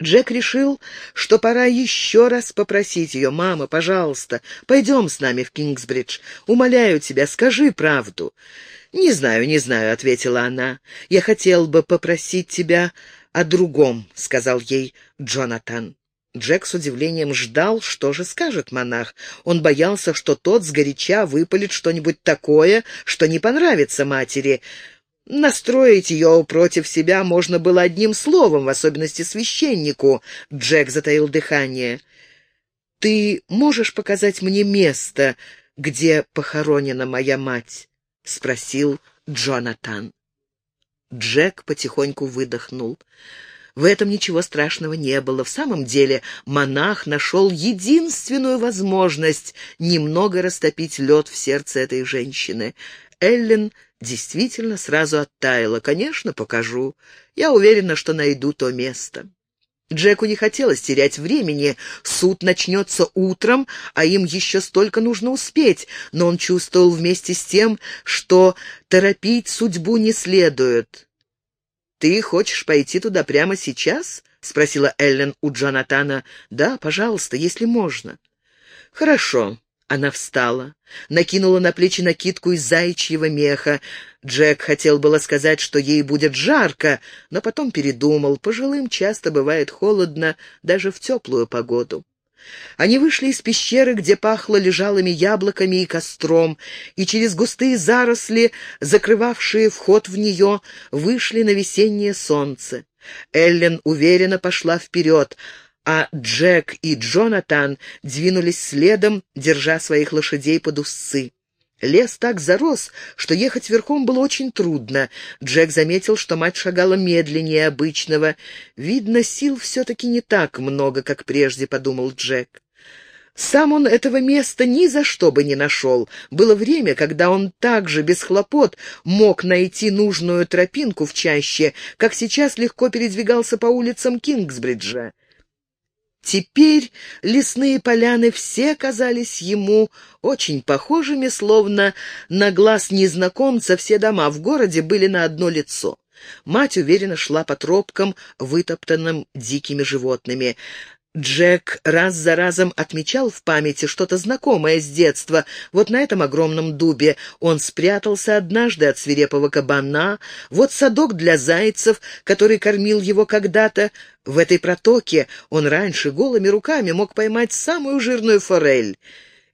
Джек решил, что пора еще раз попросить ее. «Мама, пожалуйста, пойдем с нами в Кингсбридж. Умоляю тебя, скажи правду». «Не знаю, не знаю», — ответила она. «Я хотел бы попросить тебя о другом», — сказал ей Джонатан. Джек с удивлением ждал, что же скажет монах. Он боялся, что тот сгоряча выпалит что-нибудь такое, что не понравится матери. Настроить ее против себя можно было одним словом, в особенности священнику. Джек затаил дыхание. «Ты можешь показать мне место, где похоронена моя мать?» — спросил Джонатан. Джек потихоньку выдохнул. В этом ничего страшного не было. В самом деле монах нашел единственную возможность немного растопить лед в сердце этой женщины. Эллен действительно сразу оттаяла. «Конечно, покажу. Я уверена, что найду то место». Джеку не хотелось терять времени. Суд начнется утром, а им еще столько нужно успеть, но он чувствовал вместе с тем, что торопить судьбу не следует. «Ты хочешь пойти туда прямо сейчас?» — спросила Эллен у Джонатана. «Да, пожалуйста, если можно». «Хорошо. Она встала, накинула на плечи накидку из заячьего меха. Джек хотел было сказать, что ей будет жарко, но потом передумал. Пожилым часто бывает холодно, даже в теплую погоду. Они вышли из пещеры, где пахло лежалыми яблоками и костром, и через густые заросли, закрывавшие вход в нее, вышли на весеннее солнце. Эллен уверенно пошла вперед — а Джек и Джонатан двинулись следом, держа своих лошадей под усы. Лес так зарос, что ехать верхом было очень трудно. Джек заметил, что мать шагала медленнее обычного. «Видно, сил все-таки не так много, как прежде», — подумал Джек. Сам он этого места ни за что бы не нашел. Было время, когда он также без хлопот мог найти нужную тропинку в чаще, как сейчас легко передвигался по улицам Кингсбриджа. Теперь лесные поляны все казались ему очень похожими, словно на глаз незнакомца все дома в городе были на одно лицо. Мать уверенно шла по тропкам, вытоптанным дикими животными. Джек раз за разом отмечал в памяти что-то знакомое с детства. Вот на этом огромном дубе он спрятался однажды от свирепого кабана. Вот садок для зайцев, который кормил его когда-то. В этой протоке он раньше голыми руками мог поймать самую жирную форель.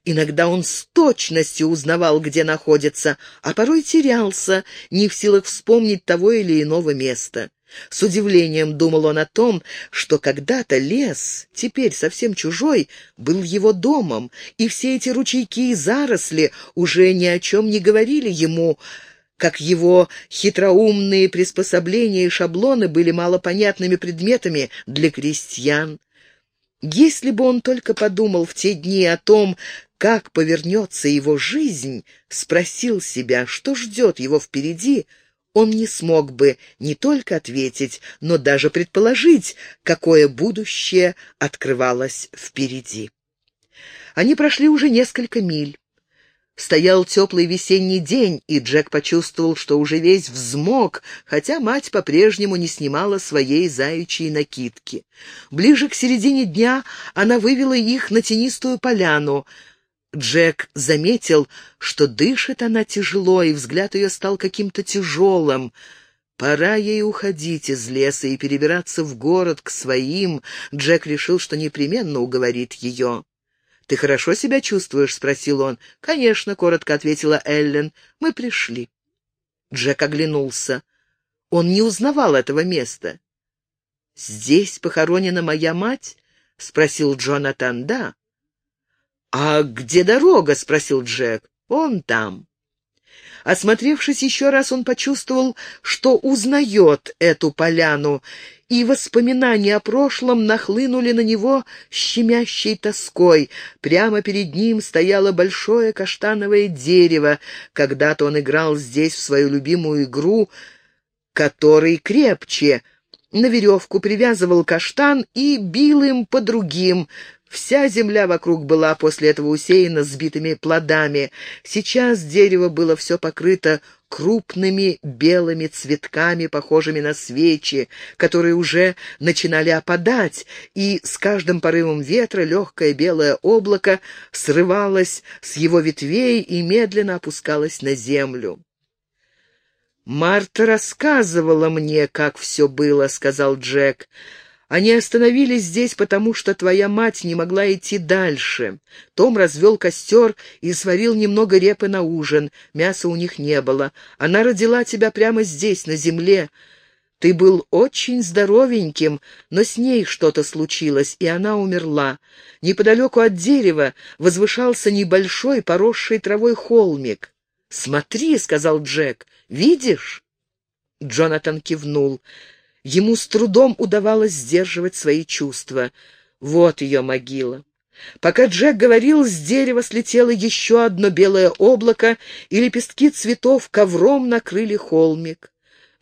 Иногда он с точностью узнавал, где находится, а порой терялся, не в силах вспомнить того или иного места. С удивлением думал он о том, что когда-то лес, теперь совсем чужой, был его домом, и все эти ручейки и заросли уже ни о чем не говорили ему, как его хитроумные приспособления и шаблоны были малопонятными предметами для крестьян. Если бы он только подумал в те дни о том, как повернется его жизнь, спросил себя, что ждет его впереди, — он не смог бы не только ответить, но даже предположить, какое будущее открывалось впереди. Они прошли уже несколько миль. Стоял теплый весенний день, и Джек почувствовал, что уже весь взмок, хотя мать по-прежнему не снимала своей заячьей накидки. Ближе к середине дня она вывела их на тенистую поляну — Джек заметил, что дышит она тяжело, и взгляд ее стал каким-то тяжелым. Пора ей уходить из леса и перебираться в город к своим. Джек решил, что непременно уговорит ее. «Ты хорошо себя чувствуешь?» — спросил он. «Конечно», — коротко ответила Эллен. «Мы пришли». Джек оглянулся. Он не узнавал этого места. «Здесь похоронена моя мать?» — спросил Джонатан. «Да». «А где дорога?» — спросил Джек. «Он там». Осмотревшись еще раз, он почувствовал, что узнает эту поляну, и воспоминания о прошлом нахлынули на него щемящей тоской. Прямо перед ним стояло большое каштановое дерево. Когда-то он играл здесь в свою любимую игру, который крепче. На веревку привязывал каштан и бил им по другим, Вся земля вокруг была после этого усеяна сбитыми плодами. Сейчас дерево было все покрыто крупными белыми цветками, похожими на свечи, которые уже начинали опадать, и с каждым порывом ветра легкое белое облако срывалось с его ветвей и медленно опускалось на землю. «Марта рассказывала мне, как все было», — сказал Джек. Они остановились здесь, потому что твоя мать не могла идти дальше. Том развел костер и сварил немного репы на ужин. Мяса у них не было. Она родила тебя прямо здесь, на земле. Ты был очень здоровеньким, но с ней что-то случилось, и она умерла. Неподалеку от дерева возвышался небольшой, поросший травой холмик. «Смотри», — сказал Джек, — «видишь?» Джонатан кивнул. Ему с трудом удавалось сдерживать свои чувства. Вот ее могила. Пока Джек говорил, с дерева слетело еще одно белое облако, и лепестки цветов ковром накрыли холмик.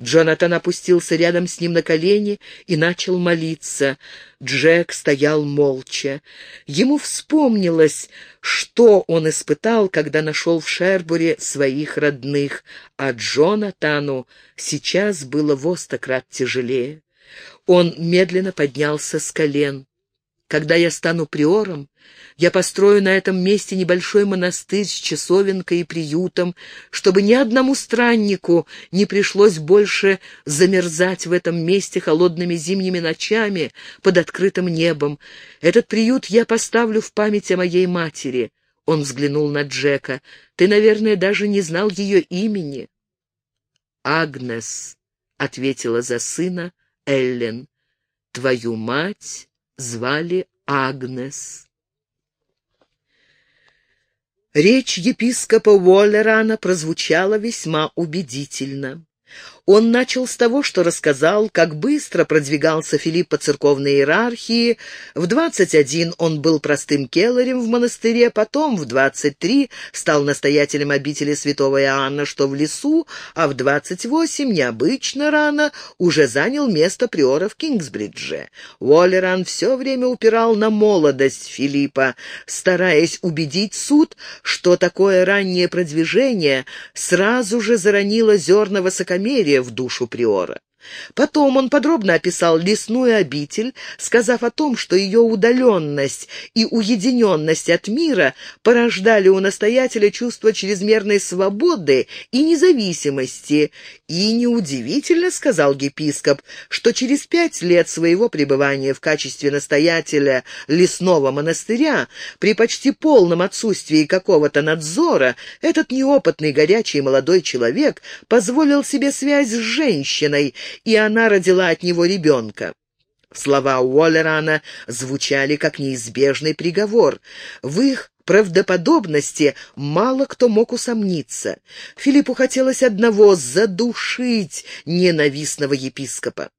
Джонатан опустился рядом с ним на колени и начал молиться. Джек стоял молча. Ему вспомнилось, что он испытал, когда нашел в Шербуре своих родных, а Джонатану сейчас было в остократ тяжелее. Он медленно поднялся с колен. Когда я стану приором, я построю на этом месте небольшой монастырь с часовенкой и приютом, чтобы ни одному страннику не пришлось больше замерзать в этом месте холодными зимними ночами под открытым небом. Этот приют я поставлю в память о моей матери. Он взглянул на Джека. Ты, наверное, даже не знал ее имени. «Агнес», — ответила за сына Эллен, — «твою мать звали Агнес. Речь епископа Уоллерана прозвучала весьма убедительно. Он начал с того, что рассказал, как быстро продвигался Филипп по церковной иерархии. В 21 он был простым келлерем в монастыре, потом в 23 стал настоятелем обители святого Иоанна, что в лесу, а в 28, необычно рано, уже занял место приора в Кингсбридже. Уоллеран все время упирал на молодость Филиппа, стараясь убедить суд, что такое раннее продвижение сразу же заронило зерна высокомерия, доверия в душу приора. Потом он подробно описал лесную обитель, сказав о том, что ее удаленность и уединенность от мира порождали у настоятеля чувство чрезмерной свободы и независимости. И неудивительно, сказал епископ, что через пять лет своего пребывания в качестве настоятеля лесного монастыря, при почти полном отсутствии какого-то надзора, этот неопытный горячий молодой человек позволил себе связь с женщиной, и она родила от него ребенка. Слова Уоллерана звучали как неизбежный приговор. В их правдоподобности мало кто мог усомниться. Филиппу хотелось одного — задушить ненавистного епископа.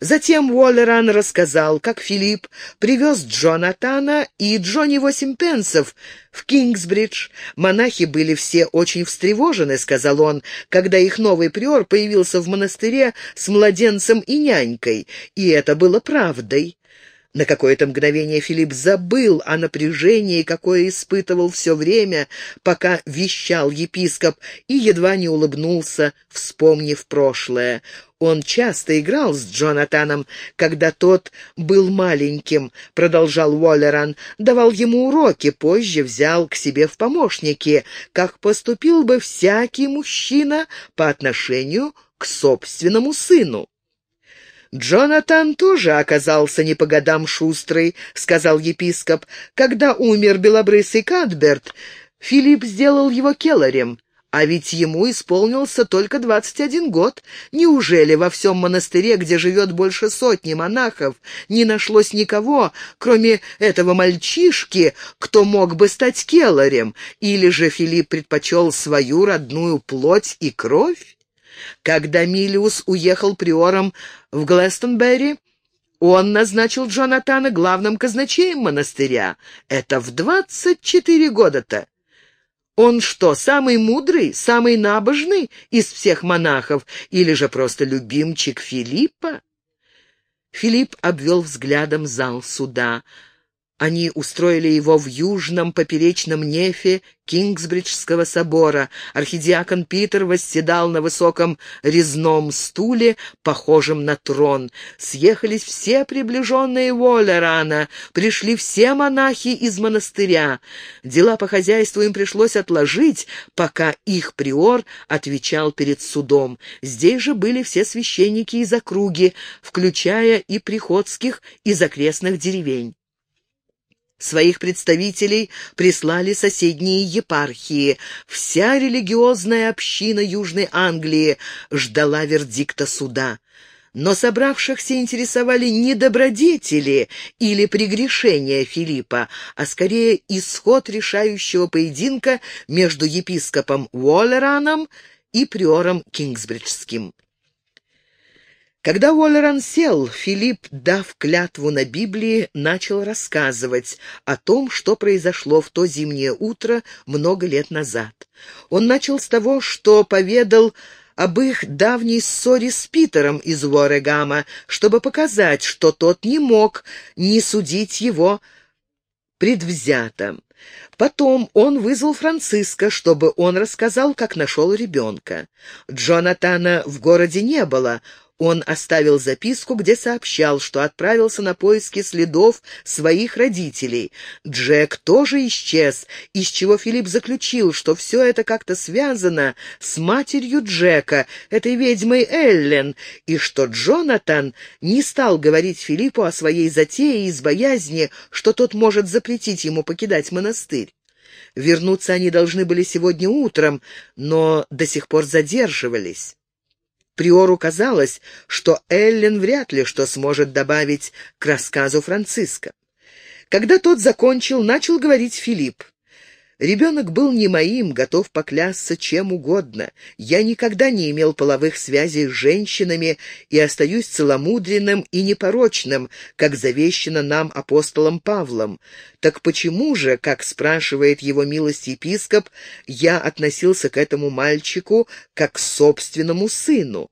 Затем Уоллеран рассказал, как Филипп привез Джонатана и Джонни восемь пенсов в Кингсбридж. Монахи были все очень встревожены, сказал он, когда их новый приор появился в монастыре с младенцем и нянькой, и это было правдой. На какое-то мгновение Филипп забыл о напряжении, какое испытывал все время, пока вещал епископ, и едва не улыбнулся, вспомнив прошлое. Он часто играл с Джонатаном, когда тот был маленьким, продолжал Уоллеран, давал ему уроки, позже взял к себе в помощники, как поступил бы всякий мужчина по отношению к собственному сыну. «Джонатан тоже оказался не по годам шустрый», — сказал епископ. «Когда умер белобрысый Кадберт, Филипп сделал его келарем. А ведь ему исполнился только двадцать один год. Неужели во всем монастыре, где живет больше сотни монахов, не нашлось никого, кроме этого мальчишки, кто мог бы стать келарем? Или же Филипп предпочел свою родную плоть и кровь? Когда Милиус уехал приором в Глэстонберри, он назначил Джонатана главным казначеем монастыря. Это в двадцать четыре года-то. Он что, самый мудрый, самый набожный из всех монахов, или же просто любимчик Филиппа? Филипп обвел взглядом зал суда. Они устроили его в южном поперечном нефе Кингсбриджского собора. Архидиакон Питер восседал на высоком резном стуле, похожем на трон. Съехались все приближенные Уоллерана, пришли все монахи из монастыря. Дела по хозяйству им пришлось отложить, пока их приор отвечал перед судом. Здесь же были все священники из округи, включая и приходских из окрестных деревень. Своих представителей прислали соседние епархии. Вся религиозная община Южной Англии ждала вердикта суда. Но собравшихся интересовали не добродетели или прегрешения Филиппа, а скорее исход решающего поединка между епископом Уоллераном и приором Кингсбриджским. Когда Уоллеран сел, Филипп, дав клятву на Библии, начал рассказывать о том, что произошло в то зимнее утро много лет назад. Он начал с того, что поведал об их давней ссоре с Питером из Уорегама, чтобы показать, что тот не мог не судить его предвзято. Потом он вызвал Франциска, чтобы он рассказал, как нашел ребенка. Джонатана в городе не было, он оставил записку, где сообщал, что отправился на поиски следов своих родителей. Джек тоже исчез, из чего Филипп заключил, что все это как-то связано с матерью Джека, этой ведьмой Эллен, и что Джонатан не стал говорить Филиппу о своей затее из боязни, что тот может запретить ему покидать монастырь. Вернуться они должны были сегодня утром, но до сих пор задерживались. Приору казалось, что Эллен вряд ли что сможет добавить к рассказу Франциска. Когда тот закончил, начал говорить Филипп. Ребенок был не моим, готов поклясться чем угодно. Я никогда не имел половых связей с женщинами и остаюсь целомудренным и непорочным, как завещено нам апостолом Павлом. Так почему же, как спрашивает его милость епископ, я относился к этому мальчику как к собственному сыну?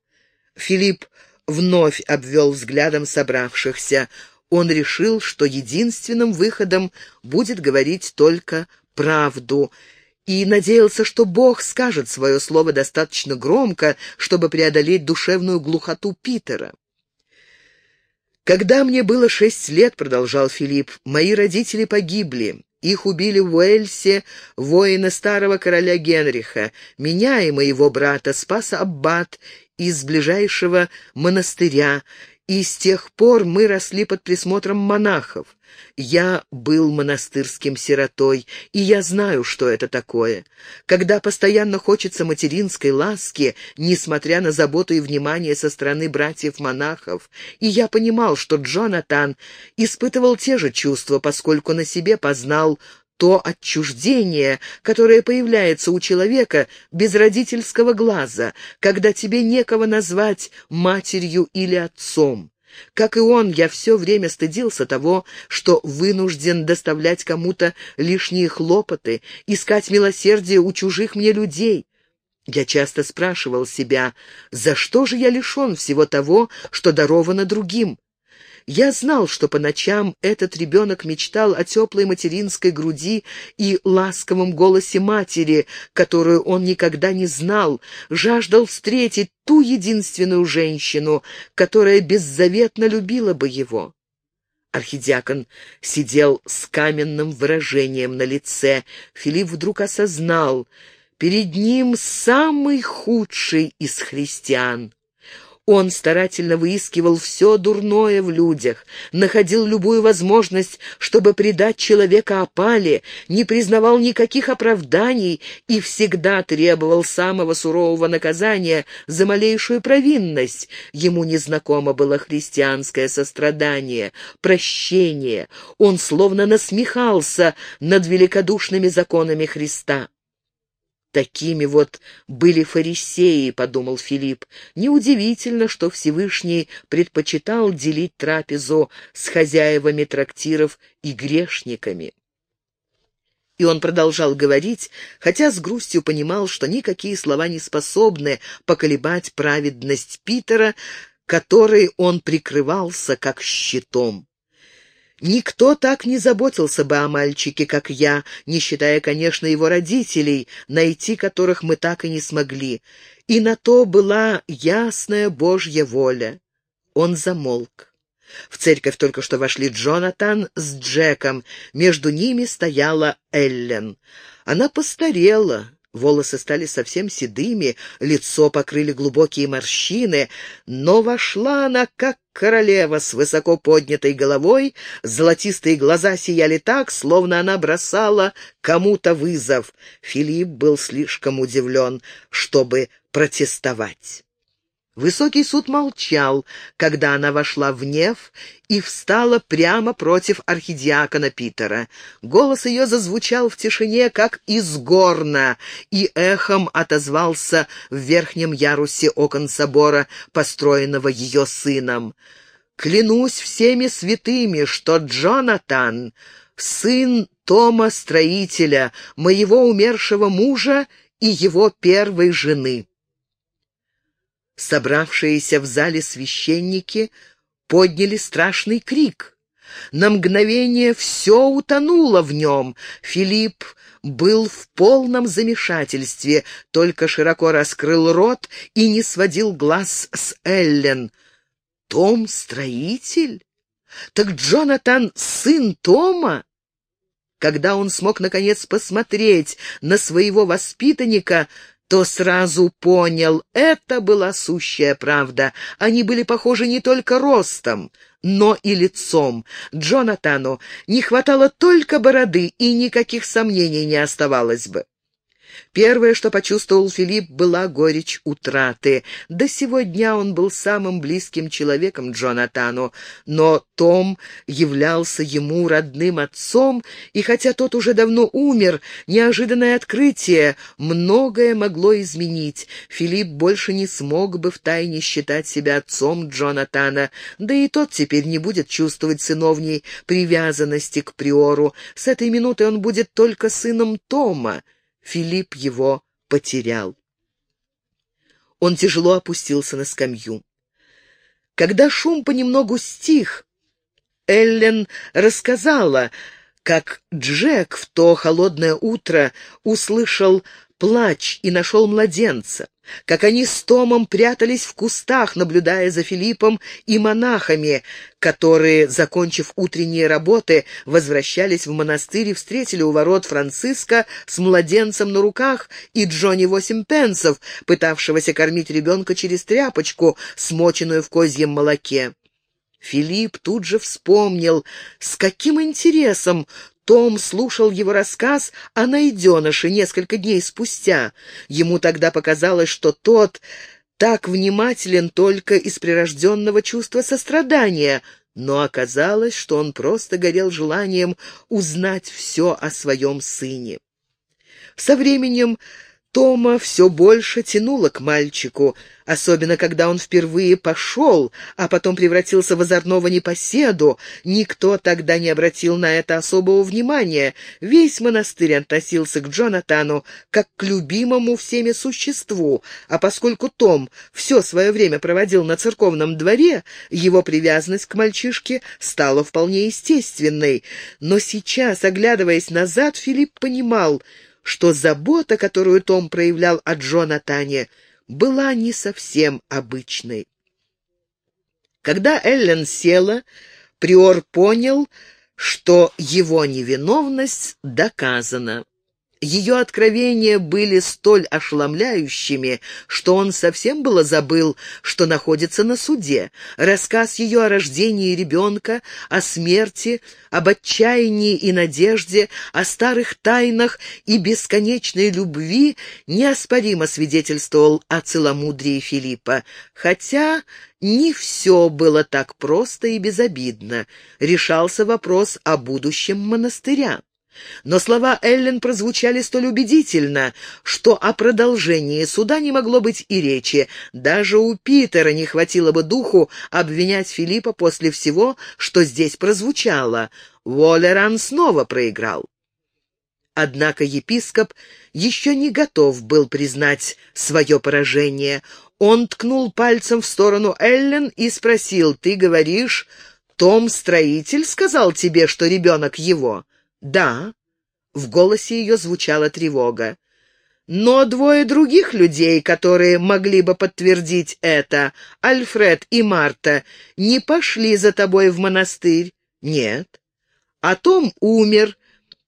Филипп вновь обвел взглядом собравшихся. Он решил, что единственным выходом будет говорить только правду, и надеялся, что Бог скажет свое слово достаточно громко, чтобы преодолеть душевную глухоту Питера. «Когда мне было шесть лет, — продолжал Филипп, — мои родители погибли. Их убили в Уэльсе воины старого короля Генриха. Меня и моего брата спас аббат из ближайшего монастыря, и с тех пор мы росли под присмотром монахов. Я был монастырским сиротой, и я знаю, что это такое. Когда постоянно хочется материнской ласки, несмотря на заботу и внимание со стороны братьев-монахов, и я понимал, что Джонатан испытывал те же чувства, поскольку на себе познал то отчуждение, которое появляется у человека без родительского глаза, когда тебе некого назвать матерью или отцом. Как и он, я все время стыдился того, что вынужден доставлять кому-то лишние хлопоты, искать милосердие у чужих мне людей. Я часто спрашивал себя, за что же я лишен всего того, что даровано другим? Я знал, что по ночам этот ребенок мечтал о теплой материнской груди и ласковом голосе матери, которую он никогда не знал, жаждал встретить ту единственную женщину, которая беззаветно любила бы его. Архидиакон сидел с каменным выражением на лице. Филипп вдруг осознал, перед ним самый худший из христиан. Он старательно выискивал все дурное в людях, находил любую возможность, чтобы предать человека опале, не признавал никаких оправданий и всегда требовал самого сурового наказания за малейшую провинность. Ему незнакомо было христианское сострадание, прощение. Он словно насмехался над великодушными законами Христа. Такими вот были фарисеи, подумал Филипп. Неудивительно, что Всевышний предпочитал делить трапезу с хозяевами трактиров и грешниками. И он продолжал говорить, хотя с грустью понимал, что никакие слова не способны поколебать праведность Питера, которой он прикрывался как щитом. Никто так не заботился бы о мальчике, как я, не считая, конечно, его родителей, найти которых мы так и не смогли. И на то была ясная Божья воля. Он замолк. В церковь только что вошли Джонатан с Джеком. Между ними стояла Эллен. Она постарела, Волосы стали совсем седыми, лицо покрыли глубокие морщины, но вошла она, как королева, с высоко поднятой головой, золотистые глаза сияли так, словно она бросала кому-то вызов. Филипп был слишком удивлен, чтобы протестовать. Высокий суд молчал, когда она вошла в Нев и встала прямо против архидиакона Питера. Голос ее зазвучал в тишине, как из горна, и эхом отозвался в верхнем ярусе окон собора, построенного ее сыном. «Клянусь всеми святыми, что Джонатан, сын Тома Строителя, моего умершего мужа и его первой жены». Собравшиеся в зале священники подняли страшный крик. На мгновение все утонуло в нем. Филипп был в полном замешательстве, только широко раскрыл рот и не сводил глаз с Эллен. «Том — строитель? Так Джонатан — сын Тома?» Когда он смог, наконец, посмотреть на своего воспитанника, то сразу понял, это была сущая правда. Они были похожи не только ростом, но и лицом. Джонатану не хватало только бороды, и никаких сомнений не оставалось бы. Первое, что почувствовал Филипп, была горечь утраты. До сего дня он был самым близким человеком Джонатану, но Том являлся ему родным отцом, и хотя тот уже давно умер, неожиданное открытие многое могло изменить. Филипп больше не смог бы втайне считать себя отцом Джонатана, да и тот теперь не будет чувствовать сыновней привязанности к Приору. С этой минуты он будет только сыном Тома. Филипп его потерял. Он тяжело опустился на скамью. Когда шум понемногу стих, Эллен рассказала, как Джек в то холодное утро услышал плач и нашел младенца, как они с Томом прятались в кустах, наблюдая за Филиппом и монахами, которые, закончив утренние работы, возвращались в монастырь и встретили у ворот Франциска с младенцем на руках и Джонни восемь пенсов, пытавшегося кормить ребенка через тряпочку, смоченную в козьем молоке. Филипп тут же вспомнил, с каким интересом том слушал его рассказ о найденыше несколько дней спустя. Ему тогда показалось, что тот так внимателен только из прирожденного чувства сострадания, но оказалось, что он просто горел желанием узнать все о своем сыне. Со временем Тома все больше тянуло к мальчику, особенно когда он впервые пошел, а потом превратился в озорного непоседу. Никто тогда не обратил на это особого внимания. Весь монастырь относился к Джонатану как к любимому всеми существу, а поскольку Том все свое время проводил на церковном дворе, его привязанность к мальчишке стала вполне естественной. Но сейчас, оглядываясь назад, Филипп понимал — что забота, которую Том проявлял о Джонатане, была не совсем обычной. Когда Эллен села, Приор понял, что его невиновность доказана. Ее откровения были столь ошеломляющими, что он совсем было забыл, что находится на суде. Рассказ ее о рождении ребенка, о смерти, об отчаянии и надежде, о старых тайнах и бесконечной любви неоспоримо свидетельствовал о целомудрии Филиппа. Хотя не все было так просто и безобидно. Решался вопрос о будущем монастыря. Но слова Эллен прозвучали столь убедительно, что о продолжении суда не могло быть и речи. Даже у Питера не хватило бы духу обвинять Филиппа после всего, что здесь прозвучало. Волеран снова проиграл. Однако епископ еще не готов был признать свое поражение. Он ткнул пальцем в сторону Эллен и спросил, «Ты говоришь, Том строитель сказал тебе, что ребенок его?» «Да». В голосе ее звучала тревога. Но двое других людей, которые могли бы подтвердить это, Альфред и Марта, не пошли за тобой в монастырь? Нет. А Том умер,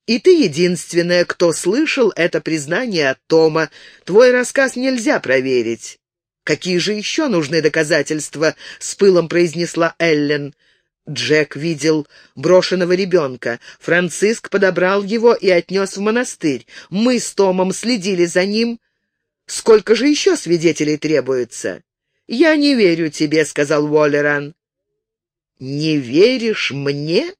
и ты единственная, кто слышал это признание от Тома. Твой рассказ нельзя проверить. «Какие же еще нужны доказательства?» — с пылом произнесла Эллен. Джек видел брошенного ребенка. Франциск подобрал его и отнес в монастырь. Мы с Томом следили за ним. Сколько же еще свидетелей требуется? «Я не верю тебе», — сказал Уоллеран. «Не веришь мне?»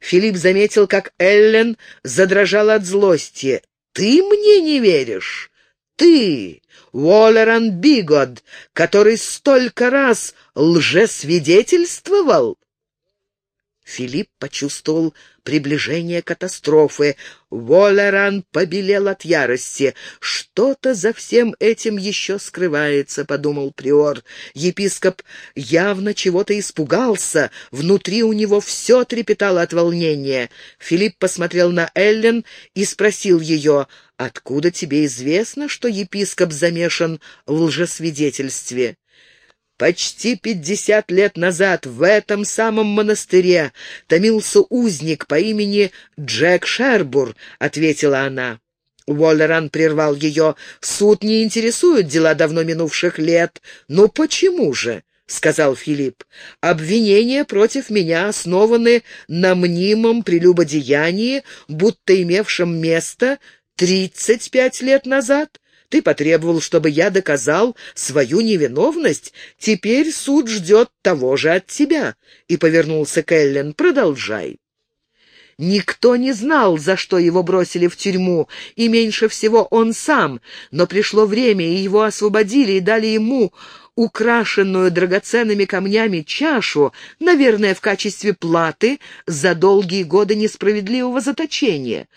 Филипп заметил, как Эллен задрожала от злости. «Ты мне не веришь? Ты, Уоллеран Бигод, который столько раз лжесвидетельствовал?» Филипп почувствовал приближение катастрофы. Волеран побелел от ярости. «Что-то за всем этим еще скрывается», — подумал приор. Епископ явно чего-то испугался. Внутри у него все трепетало от волнения. Филипп посмотрел на Эллен и спросил ее, «Откуда тебе известно, что епископ замешан в лжесвидетельстве?» Почти пятьдесят лет назад в этом самом монастыре томился узник по имени Джек Шербур, — ответила она. Уоллеран прервал ее. «Суд не интересует дела давно минувших лет. Ну почему же?» — сказал Филипп. «Обвинения против меня основаны на мнимом прелюбодеянии, будто имевшем место тридцать пять лет назад. Ты потребовал, чтобы я доказал свою невиновность. Теперь суд ждет того же от тебя». И повернулся к Эллен. «Продолжай». Никто не знал, за что его бросили в тюрьму, и меньше всего он сам, но пришло время, и его освободили и дали ему украшенную драгоценными камнями чашу, наверное, в качестве платы за долгие годы несправедливого заточения.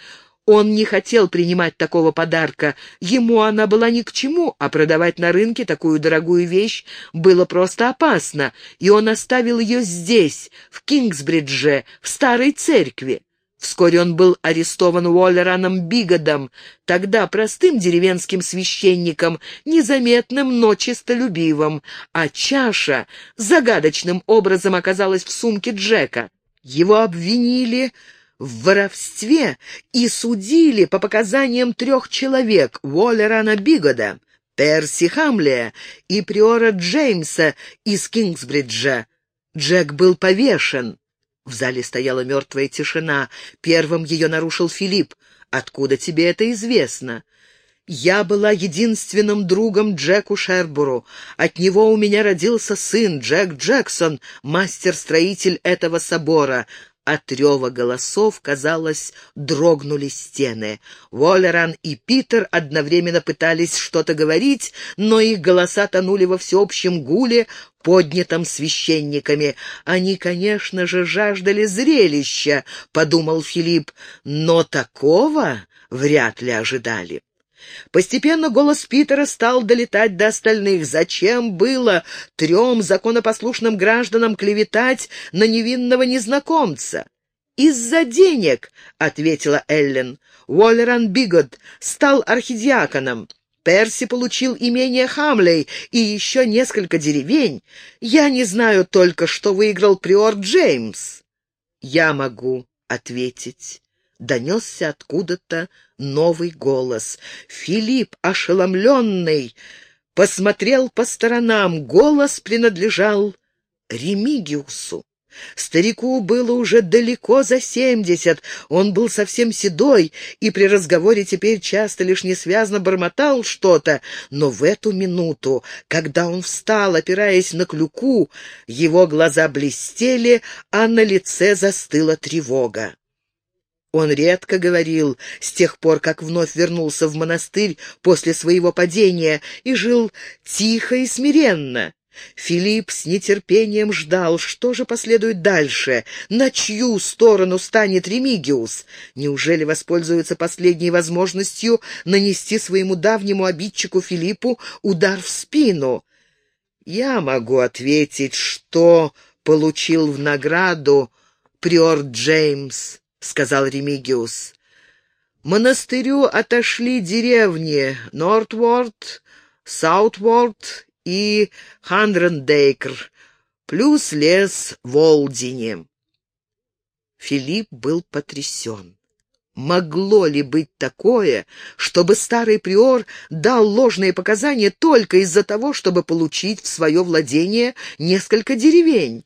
Он не хотел принимать такого подарка, ему она была ни к чему, а продавать на рынке такую дорогую вещь было просто опасно, и он оставил ее здесь, в Кингсбридже, в старой церкви. Вскоре он был арестован Уоллераном Бигодом, тогда простым деревенским священником, незаметным, но честолюбивым, а чаша загадочным образом оказалась в сумке Джека. Его обвинили в воровстве и судили по показаниям трех человек Уоллерана Бигода, Перси Хамлия и приора Джеймса из Кингсбриджа. Джек был повешен. В зале стояла мертвая тишина. Первым ее нарушил Филипп. «Откуда тебе это известно?» Я была единственным другом Джеку Шербуру. От него у меня родился сын Джек Джексон, мастер-строитель этого собора. От рева голосов, казалось, дрогнули стены. Воллеран и Питер одновременно пытались что-то говорить, но их голоса тонули во всеобщем гуле, поднятом священниками. Они, конечно же, жаждали зрелища, — подумал Филипп, — но такого вряд ли ожидали. Постепенно голос Питера стал долетать до остальных. Зачем было трем законопослушным гражданам клеветать на невинного незнакомца? «Из-за денег», — ответила Эллен. Уоллеран Бигод стал архидиаконом. Перси получил имение Хамлей и еще несколько деревень. Я не знаю только, что выиграл приор Джеймс. Я могу ответить донесся откуда-то новый голос. Филипп, ошеломленный, посмотрел по сторонам. Голос принадлежал Ремигиусу. Старику было уже далеко за семьдесят, он был совсем седой и при разговоре теперь часто лишь несвязно бормотал что-то, но в эту минуту, когда он встал, опираясь на клюку, его глаза блестели, а на лице застыла тревога. Он редко говорил с тех пор, как вновь вернулся в монастырь после своего падения и жил тихо и смиренно. Филипп с нетерпением ждал, что же последует дальше, на чью сторону станет Ремигиус. Неужели воспользуется последней возможностью нанести своему давнему обидчику Филиппу удар в спину? Я могу ответить, что получил в награду приор Джеймс», — сказал Ремигиус. Монастырю отошли деревни Нортворд, Саутворд и Хандрендейкр, плюс лес в Олдине. Филипп был потрясен. Могло ли быть такое, чтобы старый приор дал ложные показания только из-за того, чтобы получить в свое владение несколько деревень?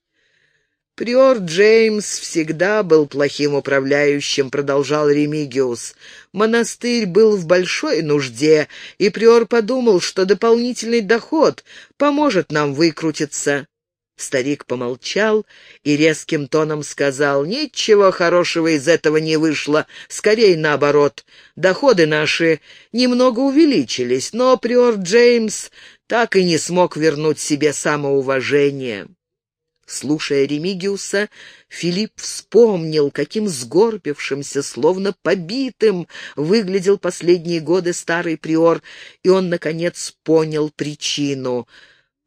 «Приор Джеймс всегда был плохим управляющим», — продолжал Ремигиус. «Монастырь был в большой нужде, и приор подумал, что дополнительный доход поможет нам выкрутиться». Старик помолчал и резким тоном сказал, «Ничего хорошего из этого не вышло, скорее наоборот. Доходы наши немного увеличились, но приор Джеймс так и не смог вернуть себе самоуважение». Слушая Ремигиуса, Филипп вспомнил, каким сгорбившимся, словно побитым, выглядел последние годы старый приор, и он, наконец, понял причину —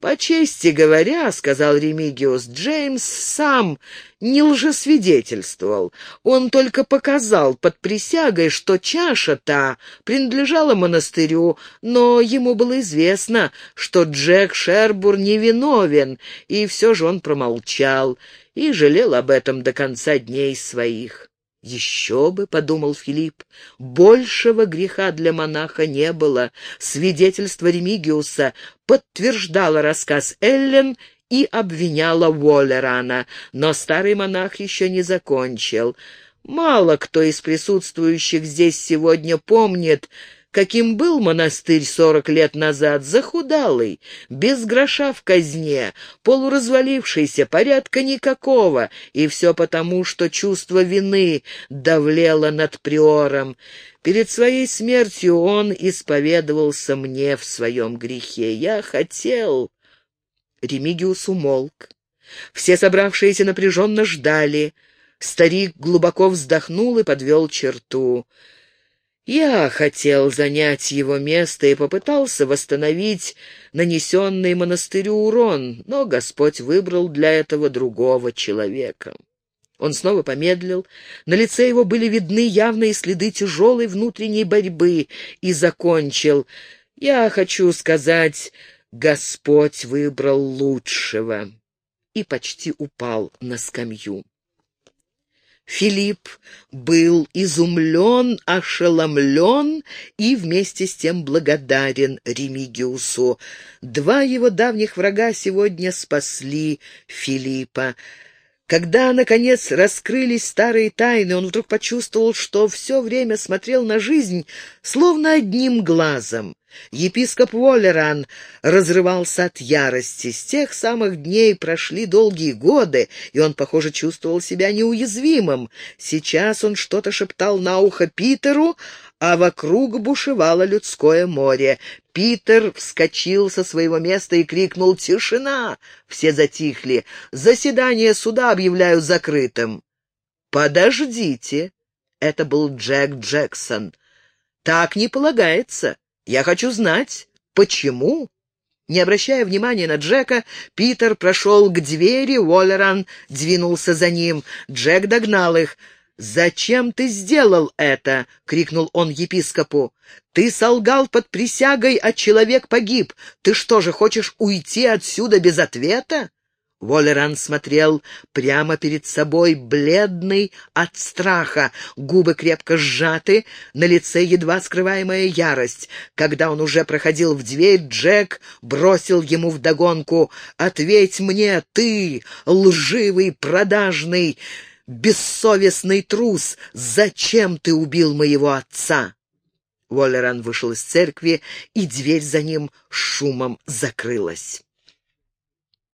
«По чести говоря, — сказал Ремигиус, — Джеймс сам не лжесвидетельствовал. Он только показал под присягой, что чаша та принадлежала монастырю, но ему было известно, что Джек Шербур невиновен, и все же он промолчал и жалел об этом до конца дней своих. «Еще бы», — подумал Филипп, — «большего греха для монаха не было. Свидетельство Ремигиуса подтверждало рассказ Эллен и обвиняла Уоллерана, но старый монах еще не закончил. Мало кто из присутствующих здесь сегодня помнит, каким был монастырь сорок лет назад, захудалый, без гроша в казне, полуразвалившийся, порядка никакого, и все потому, что чувство вины давлело над приором. Перед своей смертью он исповедовался мне в своем грехе. Я хотел... Ремигиус умолк. Все собравшиеся напряженно ждали. Старик глубоко вздохнул и подвел черту. Я хотел занять его место и попытался восстановить нанесенный монастырю урон, но Господь выбрал для этого другого человека. Он снова помедлил. На лице его были видны явные следы тяжелой внутренней борьбы и закончил. «Я хочу сказать, Господь выбрал лучшего» и почти упал на скамью. Филипп был изумлен, ошеломлен и вместе с тем благодарен Ремигиусу. Два его давних врага сегодня спасли Филиппа. Когда, наконец, раскрылись старые тайны, он вдруг почувствовал, что все время смотрел на жизнь словно одним глазом. Епископ Уоллеран разрывался от ярости. С тех самых дней прошли долгие годы, и он, похоже, чувствовал себя неуязвимым. Сейчас он что-то шептал на ухо Питеру, а вокруг бушевало людское море. Питер вскочил со своего места и крикнул «Тишина!». Все затихли. «Заседание суда объявляю закрытым». «Подождите!» — это был Джек Джексон. «Так не полагается. Я хочу знать, почему?» Не обращая внимания на Джека, Питер прошел к двери, Уоллеран двинулся за ним. Джек догнал их. «Зачем ты сделал это?» — крикнул он епископу. «Ты солгал под присягой, а человек погиб. Ты что же, хочешь уйти отсюда без ответа?» Волеран смотрел прямо перед собой, бледный от страха, губы крепко сжаты, на лице едва скрываемая ярость. Когда он уже проходил в дверь, Джек бросил ему вдогонку «Ответь мне, ты, лживый, продажный!» Бессовестный трус! Зачем ты убил моего отца?» Воллеран вышел из церкви, и дверь за ним шумом закрылась.